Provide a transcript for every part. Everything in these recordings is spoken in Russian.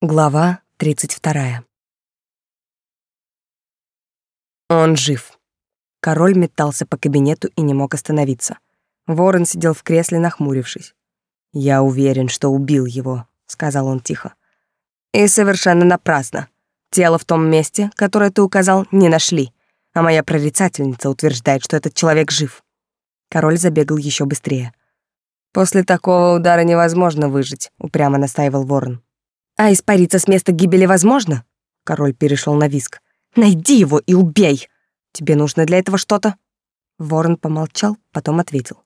Глава 32. Он жив. Король метался по кабинету и не мог остановиться. Ворон сидел в кресле, нахмурившись. «Я уверен, что убил его», — сказал он тихо. «И совершенно напрасно. Тело в том месте, которое ты указал, не нашли, а моя прорицательница утверждает, что этот человек жив». Король забегал еще быстрее. «После такого удара невозможно выжить», — упрямо настаивал Ворон. А испариться с места гибели возможно? Король перешел на виск. Найди его и убей. Тебе нужно для этого что-то? Ворон помолчал, потом ответил.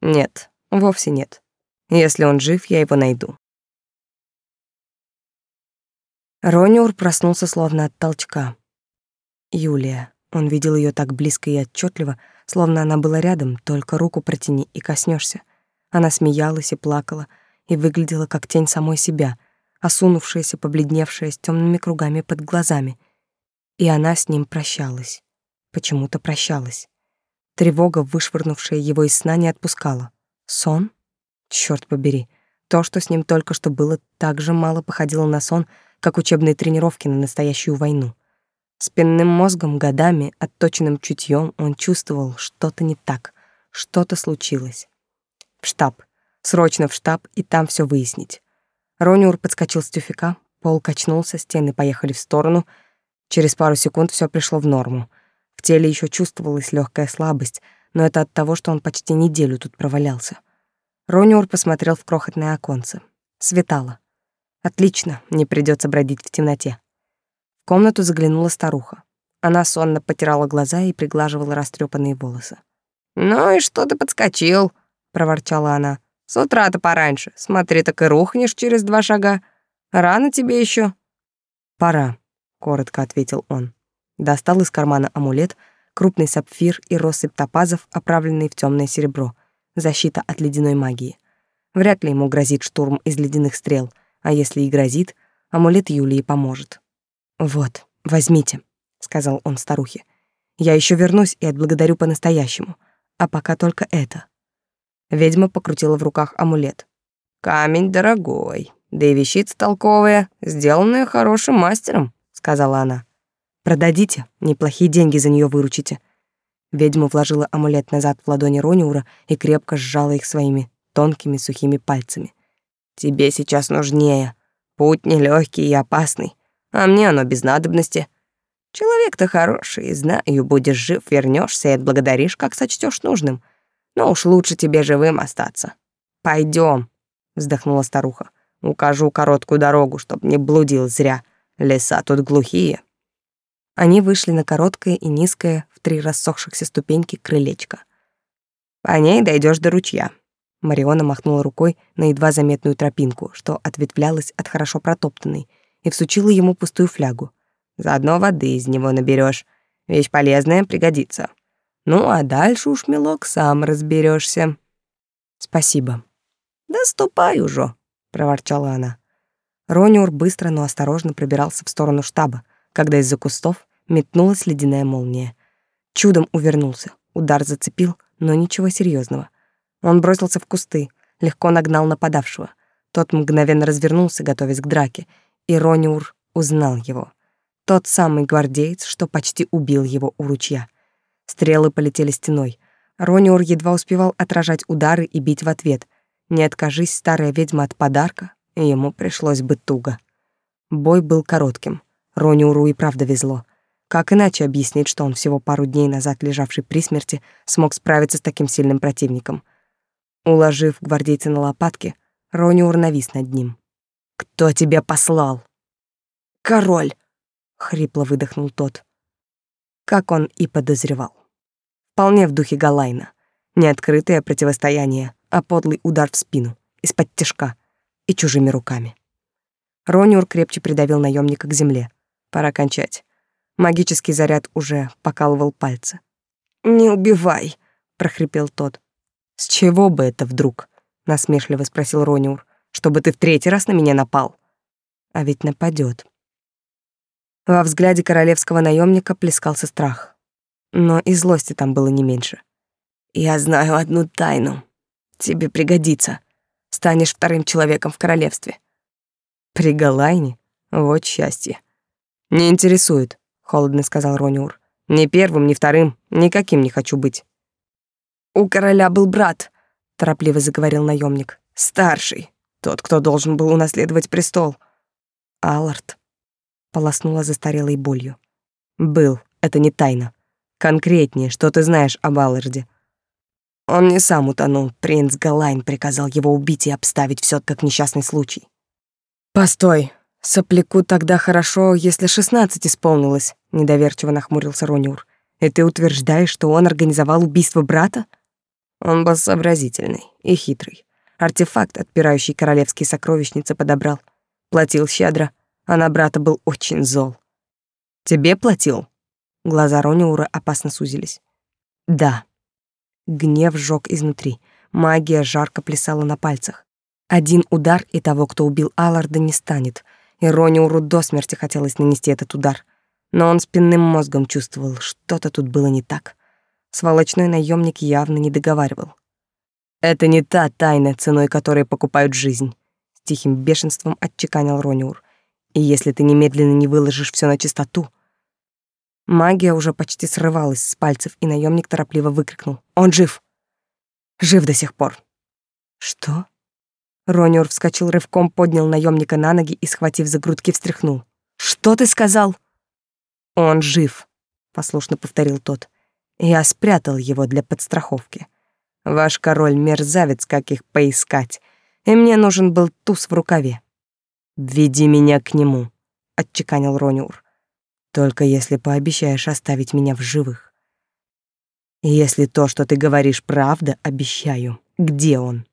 Нет, вовсе нет. Если он жив, я его найду. Рониур проснулся словно от толчка. Юлия. Он видел ее так близко и отчетливо, словно она была рядом, только руку протяни и коснешься. Она смеялась и плакала, и выглядела как тень самой себя, осунувшаяся, побледневшая, с темными кругами под глазами. И она с ним прощалась. Почему-то прощалась. Тревога, вышвырнувшая его из сна, не отпускала. Сон? Черт побери. То, что с ним только что было, так же мало походило на сон, как учебные тренировки на настоящую войну. Спинным мозгом, годами, отточенным чутьем он чувствовал, что-то не так, что-то случилось. В штаб. Срочно в штаб и там все выяснить. Рониур подскочил с тюфика, пол качнулся, стены поехали в сторону. Через пару секунд все пришло в норму. В теле еще чувствовалась легкая слабость, но это от того, что он почти неделю тут провалялся. Рониур посмотрел в крохотное оконце. Светало. Отлично, не придется бродить в темноте. В комнату заглянула старуха. Она сонно потирала глаза и приглаживала растрепанные волосы. «Ну и что ты подскочил?» — проворчала она. С утра-то пораньше. Смотри, так и рухнешь через два шага. Рано тебе еще. Пора, коротко ответил он. Достал из кармана амулет, крупный сапфир и россыпь топазов, оправленные в темное серебро. Защита от ледяной магии. Вряд ли ему грозит штурм из ледяных стрел, а если и грозит, амулет Юлии поможет. Вот, возьмите, сказал он старухе. Я еще вернусь и отблагодарю по-настоящему. А пока только это. Ведьма покрутила в руках амулет. «Камень дорогой, да и вещица толковая, сделанная хорошим мастером», — сказала она. «Продадите, неплохие деньги за нее выручите». Ведьма вложила амулет назад в ладони Рониура и крепко сжала их своими тонкими сухими пальцами. «Тебе сейчас нужнее. Путь нелегкий и опасный, а мне оно без надобности. Человек-то хороший, знаю, будешь жив, вернешься и отблагодаришь, как сочтешь нужным. Но уж лучше тебе живым остаться. Пойдем, вздохнула старуха. Укажу короткую дорогу, чтоб не блудил зря. Леса тут глухие. Они вышли на короткое и низкое в три рассохшихся ступеньки крылечко. По ней дойдешь до ручья. Мариона махнула рукой на едва заметную тропинку, что ответвлялась от хорошо протоптанной, и всучила ему пустую флягу. Заодно воды из него наберешь. Вещь полезная, пригодится. Ну, а дальше уж, милок, сам разберешься. Спасибо. Да ступай уже, проворчала она. Рониур быстро, но осторожно пробирался в сторону штаба, когда из-за кустов метнулась ледяная молния. Чудом увернулся. Удар зацепил, но ничего серьезного. Он бросился в кусты, легко нагнал нападавшего. Тот мгновенно развернулся, готовясь к драке, и Рониур узнал его. Тот самый гвардеец, что почти убил его у ручья. Стрелы полетели стеной. Рониур едва успевал отражать удары и бить в ответ. Не откажись старая ведьма от подарка, ему пришлось бы туго. Бой был коротким. Рониуру и правда везло. Как иначе объяснить, что он всего пару дней назад лежавший при смерти смог справиться с таким сильным противником? Уложив гвардейца на лопатки, Рониур навис над ним. «Кто тебя послал?» «Король!» — хрипло выдохнул тот как он и подозревал. Вполне в духе Галайна. Не открытое противостояние, а подлый удар в спину, из-под тяжка и чужими руками. Рониур крепче придавил наемника к земле. Пора кончать. Магический заряд уже покалывал пальцы. «Не убивай!» — прохрипел тот. «С чего бы это вдруг?» — насмешливо спросил Рониур. «Чтобы ты в третий раз на меня напал?» «А ведь нападет. Во взгляде королевского наемника плескался страх. Но и злости там было не меньше. «Я знаю одну тайну. Тебе пригодится. Станешь вторым человеком в королевстве». «При Галайне?» Вот счастье. Не интересует, холодно сказал Рониур. Ни первым, ни вторым, никаким не хочу быть. У короля был брат, торопливо заговорил наемник. Старший, тот, кто должен был унаследовать престол. Аллард полоснула застарелой болью. Был, это не тайна. Конкретнее, что ты знаешь об Алларде? Он не сам утонул, принц Галайн приказал его убить и обставить все как несчастный случай. Постой, сопляку тогда хорошо, если шестнадцать исполнилось, недоверчиво нахмурился Рониур. И ты утверждаешь, что он организовал убийство брата? Он был сообразительный и хитрый. Артефакт, отпирающий королевские сокровищницы, подобрал. Платил щедро, а на брата был очень зол. Тебе платил? Глаза Рониура опасно сузились. Да. Гнев сжёг изнутри. Магия жарко плясала на пальцах. Один удар, и того, кто убил Алларда, не станет. И Рониуру до смерти хотелось нанести этот удар. Но он спинным мозгом чувствовал, что-то тут было не так. Сволочной наемник явно не договаривал. Это не та тайна, ценой которой покупают жизнь, с тихим бешенством отчеканил Рониур. И если ты немедленно не выложишь все на чистоту, Магия уже почти срывалась с пальцев, и наемник торопливо выкрикнул: "Он жив! Жив до сих пор!" Что? Рониур вскочил рывком, поднял наемника на ноги и, схватив за грудки, встряхнул. "Что ты сказал?" "Он жив", послушно повторил тот. Я спрятал его для подстраховки. Ваш король мерзавец, как их поискать, и мне нужен был туз в рукаве. Веди меня к нему, отчеканил Рониур. Только если пообещаешь оставить меня в живых. Если то, что ты говоришь, правда, обещаю. Где он?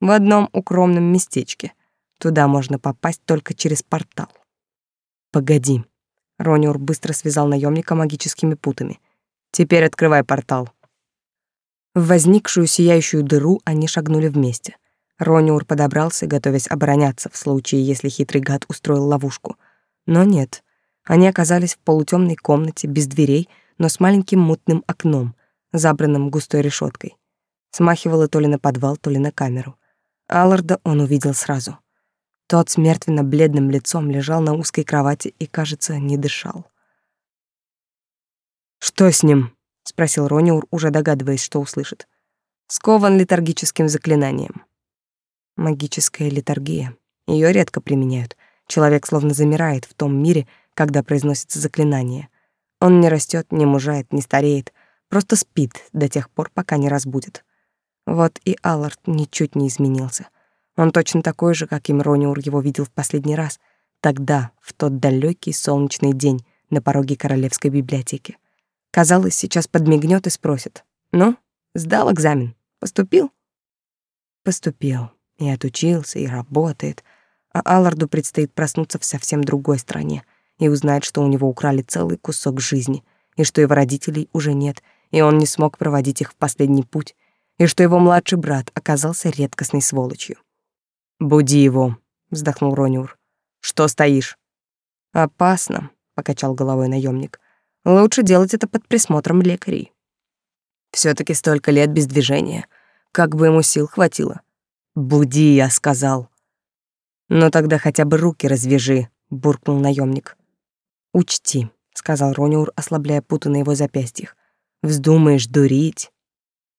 В одном укромном местечке. Туда можно попасть только через портал. Погоди. Рониур быстро связал наемника магическими путами. Теперь открывай портал. В возникшую сияющую дыру они шагнули вместе. Рониур подобрался, готовясь обороняться в случае, если хитрый гад устроил ловушку. Но нет. Они оказались в полутемной комнате без дверей, но с маленьким мутным окном, забранным густой решеткой. Смахивало то ли на подвал, то ли на камеру. Алларда он увидел сразу. Тот с мертвенно-бледным лицом лежал на узкой кровати и, кажется, не дышал. «Что с ним?» — спросил Рониур, уже догадываясь, что услышит. «Скован летаргическим заклинанием». Магическая летаргия. Ее редко применяют. Человек словно замирает в том мире, когда произносится заклинание. Он не растет, не мужает, не стареет, просто спит до тех пор, пока не разбудит. Вот и Аллард ничуть не изменился. Он точно такой же, как и Мрониур его видел в последний раз, тогда, в тот далекий солнечный день на пороге королевской библиотеки. Казалось, сейчас подмигнет и спросит. «Ну, сдал экзамен? Поступил?» Поступил. И отучился, и работает. А Алларду предстоит проснуться в совсем другой стране и узнать, что у него украли целый кусок жизни, и что его родителей уже нет, и он не смог проводить их в последний путь, и что его младший брат оказался редкостной сволочью. «Буди его», — вздохнул Рониур. «Что стоишь?» «Опасно», — покачал головой наемник. Лучше делать это под присмотром лекарей. все таки столько лет без движения. Как бы ему сил хватило. «Буди», — я сказал. «Но тогда хотя бы руки развяжи», — буркнул наемник. «Учти», — сказал Рониур, ослабляя путы на его запястьях. «Вздумаешь дурить?»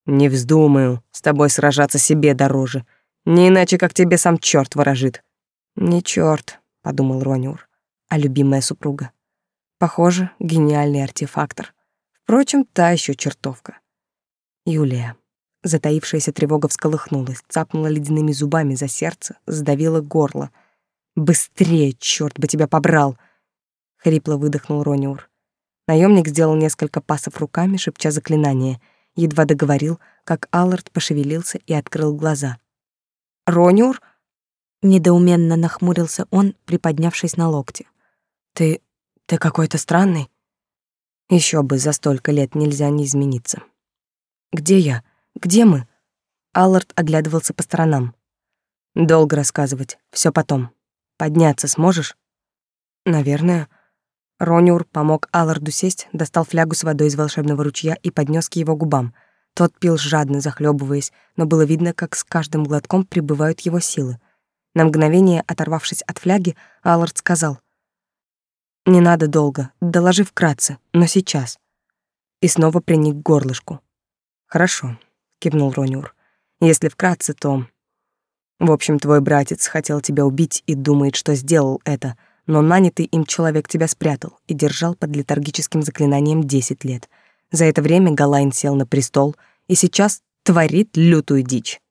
«Не вздумаю. С тобой сражаться себе дороже. Не иначе, как тебе сам черт ворожит». «Не черт, подумал Рониур, — «а любимая супруга». Похоже, гениальный артефактор. Впрочем, та еще чертовка. Юлия. Затаившаяся тревога всколыхнулась, цапнула ледяными зубами за сердце, сдавила горло. «Быстрее, черт бы тебя побрал!» — хрипло выдохнул Рониур. Наемник сделал несколько пасов руками, шепча заклинание. Едва договорил, как Аллард пошевелился и открыл глаза. «Рониур?» — недоуменно нахмурился он, приподнявшись на локте. «Ты ты какой-то странный. Еще бы за столько лет нельзя не измениться. Где я? Где мы? Аллард оглядывался по сторонам. Долго рассказывать, все потом. Подняться сможешь? Наверное. Рониур помог Алларду сесть, достал флягу с водой из волшебного ручья и поднес к его губам. Тот пил жадно, захлебываясь, но было видно, как с каждым глотком прибывают его силы. На мгновение, оторвавшись от фляги, Аллард сказал — Не надо долго, доложи вкратце, но сейчас. И снова приник к горлышку. Хорошо, кивнул Рониур. Если вкратце, то в общем, твой братец хотел тебя убить и думает, что сделал это, но нанятый им человек тебя спрятал и держал под летаргическим заклинанием 10 лет. За это время Галайн сел на престол и сейчас творит лютую дичь.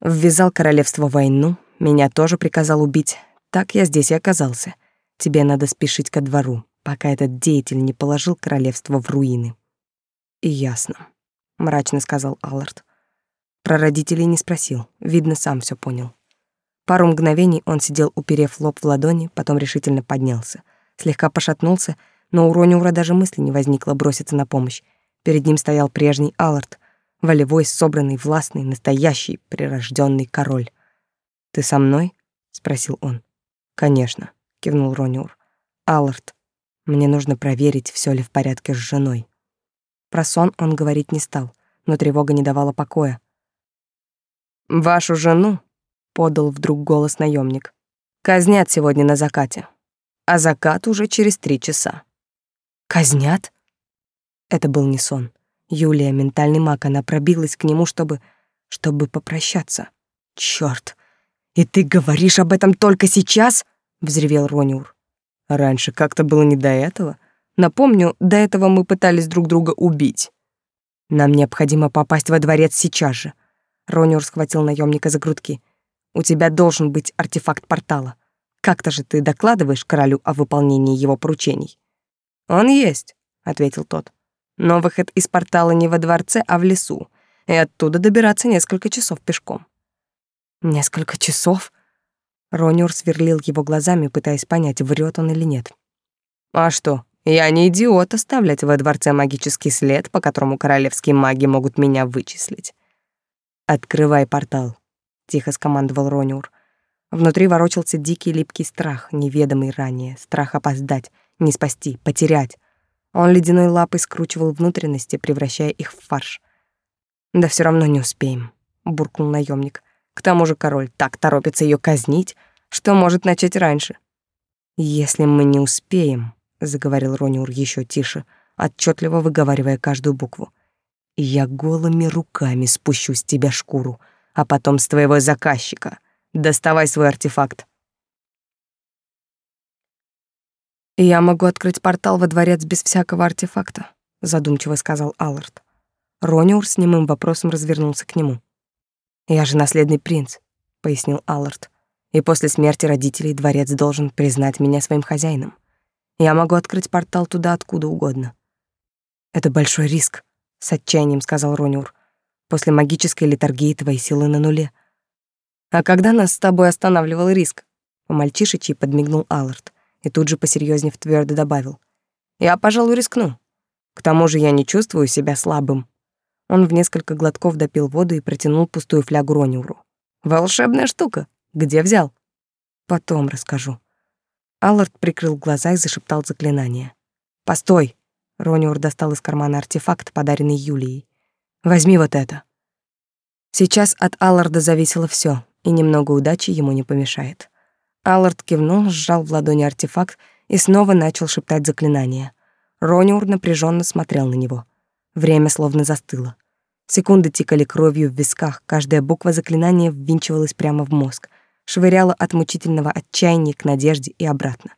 Ввязал королевство в войну, меня тоже приказал убить. Так я здесь и оказался. Тебе надо спешить ко двору, пока этот деятель не положил королевство в руины. И ясно, мрачно сказал Аллард. Про родителей не спросил, видно, сам все понял. Пару мгновений он сидел, уперев лоб в ладони, потом решительно поднялся. Слегка пошатнулся, но у Рониура даже мысли не возникло броситься на помощь. Перед ним стоял прежний Аллард, волевой, собранный, властный, настоящий, прирожденный король. «Ты со мной?» — спросил он. «Конечно», кивнул Рониур. Аллард, мне нужно проверить, все ли в порядке с женой. Про сон он говорить не стал, но тревога не давала покоя. Вашу жену, подал вдруг голос наемник. Казнят сегодня на закате. А закат уже через три часа. Казнят? Это был не сон. Юлия, ментальный маг, она пробилась к нему, чтобы чтобы попрощаться. Чёрт. И ты говоришь об этом только сейчас? взревел Рониур. Раньше как-то было не до этого. Напомню, до этого мы пытались друг друга убить. Нам необходимо попасть во дворец сейчас же. Рониур схватил наемника за грудки. У тебя должен быть артефакт портала. Как-то же ты докладываешь королю о выполнении его поручений. Он есть, ответил тот. Но выход из портала не во дворце, а в лесу, и оттуда добираться несколько часов пешком. Несколько часов? Рониур сверлил его глазами, пытаясь понять, врет он или нет. «А что, я не идиот оставлять во дворце магический след, по которому королевские маги могут меня вычислить». «Открывай портал», — тихо скомандовал Рониур. Внутри ворочался дикий липкий страх, неведомый ранее, страх опоздать, не спасти, потерять. Он ледяной лапой скручивал внутренности, превращая их в фарш. «Да все равно не успеем», — буркнул наемник. К тому же король так торопится ее казнить, что может начать раньше. «Если мы не успеем», — заговорил Рониур еще тише, отчетливо выговаривая каждую букву, «я голыми руками спущу с тебя шкуру, а потом с твоего заказчика. Доставай свой артефакт». «Я могу открыть портал во дворец без всякого артефакта», — задумчиво сказал Аллард. Рониур с немым вопросом развернулся к нему. «Я же наследный принц», — пояснил Аллард. «И после смерти родителей дворец должен признать меня своим хозяином. Я могу открыть портал туда откуда угодно». «Это большой риск», — с отчаянием сказал Рониур. «После магической литургии твои силы на нуле». «А когда нас с тобой останавливал риск?» По-мальчишечьи подмигнул Аллард и тут же посерьезнее твердо добавил. «Я, пожалуй, рискну. К тому же я не чувствую себя слабым. Он в несколько глотков допил воду и протянул пустую флягу Рониуру. «Волшебная штука! Где взял?» «Потом расскажу». Аллард прикрыл глаза и зашептал заклинание. «Постой!» Рониур достал из кармана артефакт, подаренный Юлией. «Возьми вот это». Сейчас от Алларда зависело все, и немного удачи ему не помешает. Аллард кивнул, сжал в ладони артефакт и снова начал шептать заклинание. Рониур напряженно смотрел на него. Время словно застыло. Секунды тикали кровью в висках, каждая буква заклинания ввинчивалась прямо в мозг, швыряла от мучительного отчаяния к надежде и обратно.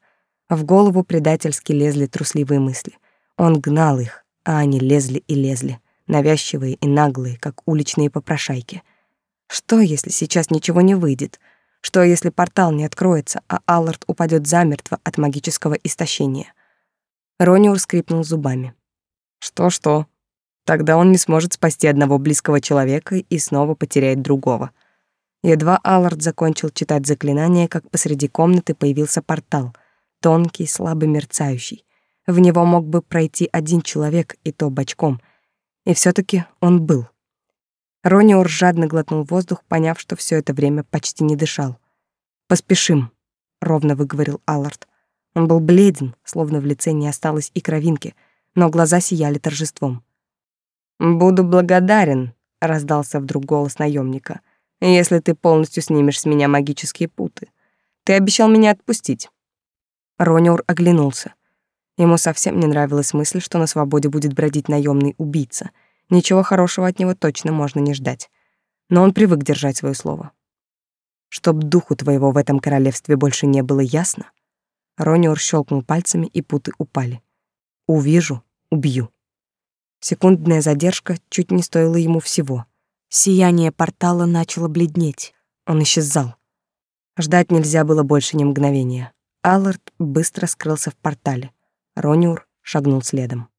В голову предательски лезли трусливые мысли. Он гнал их, а они лезли и лезли, навязчивые и наглые, как уличные попрошайки. Что, если сейчас ничего не выйдет? Что, если портал не откроется, а Аллард упадет замертво от магического истощения? Рониур скрипнул зубами. «Что-что?» Тогда он не сможет спасти одного близкого человека и снова потеряет другого. Едва Аллард закончил читать заклинание, как посреди комнаты появился портал, тонкий, слабо мерцающий. В него мог бы пройти один человек, и то бочком. И все таки он был. Рониор жадно глотнул воздух, поняв, что все это время почти не дышал. «Поспешим», — ровно выговорил Аллард. Он был бледен, словно в лице не осталось и кровинки, но глаза сияли торжеством. «Буду благодарен», — раздался вдруг голос наемника, «если ты полностью снимешь с меня магические путы. Ты обещал меня отпустить». Рониур оглянулся. Ему совсем не нравилась мысль, что на свободе будет бродить наемный убийца. Ничего хорошего от него точно можно не ждать. Но он привык держать свое слово. Чтоб духу твоего в этом королевстве больше не было ясно, Рониор щелкнул пальцами, и путы упали. Увижу, убью. Секундная задержка чуть не стоила ему всего. Сияние портала начало бледнеть. Он исчезал. Ждать нельзя было больше ни мгновения. Аллард быстро скрылся в портале. Рониур шагнул следом.